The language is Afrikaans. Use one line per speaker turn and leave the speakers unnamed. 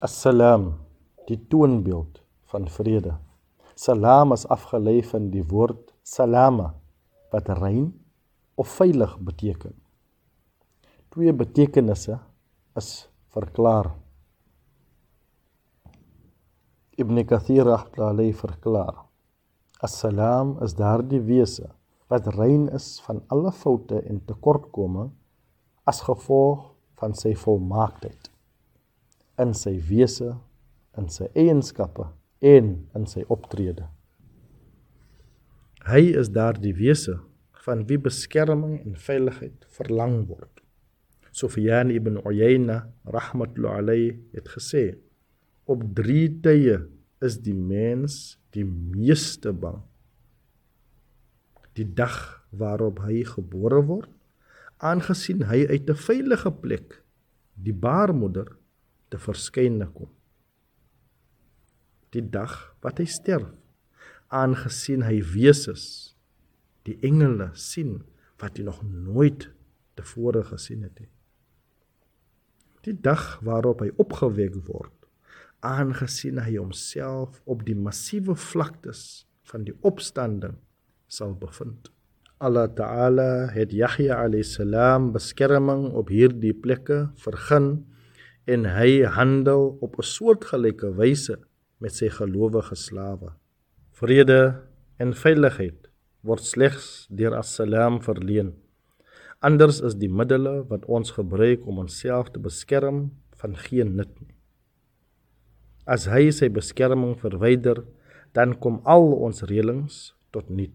Assalam, die toonbeeld van vrede. Salam is afgelei van die woord salama wat rein of veilig beteken. Twee betekenisse is verklaar. Ibn Kathir rahmatullahi verklaar: Assalam is daardie wese wat rein is van alle foute en tekortkominge as gevolg van sy volmaaktheid in sy wese, in sy eienskappe en in sy optrede. Hy is daardie wese van wie beskerming en veiligheid verlang word. Sufyan ibn Uyayna rahmatullah alayhi het gesê: Op drie tye is die mens die meeste bang. Die dag waarop hy gebore word, aangesien hy uit 'n veilige plek, die baarmoeder te verskyne kom. Die dag wat hy sterf, aangesien hy wesens die engele sien wat hy nog nooit tevore gesien het nie. Die dag waarop hy opgewek word, aangesien hy homself op die massiewe vlaktes van die opstanding sal bevind. Allah Ta'ala het Yahya alayhis salam beskerming op hierdie plekke vergun en hy handel op 'n soortgelyke wyse met sy gelowige slawe. Vrede en veiligheid word slegs deur as-salam verleen. Anders is die middele wat ons gebruik om onsself te beskerm van geen nut nie. As hy sy beskerming verwyder, dan kom al ons reëlings tot nul.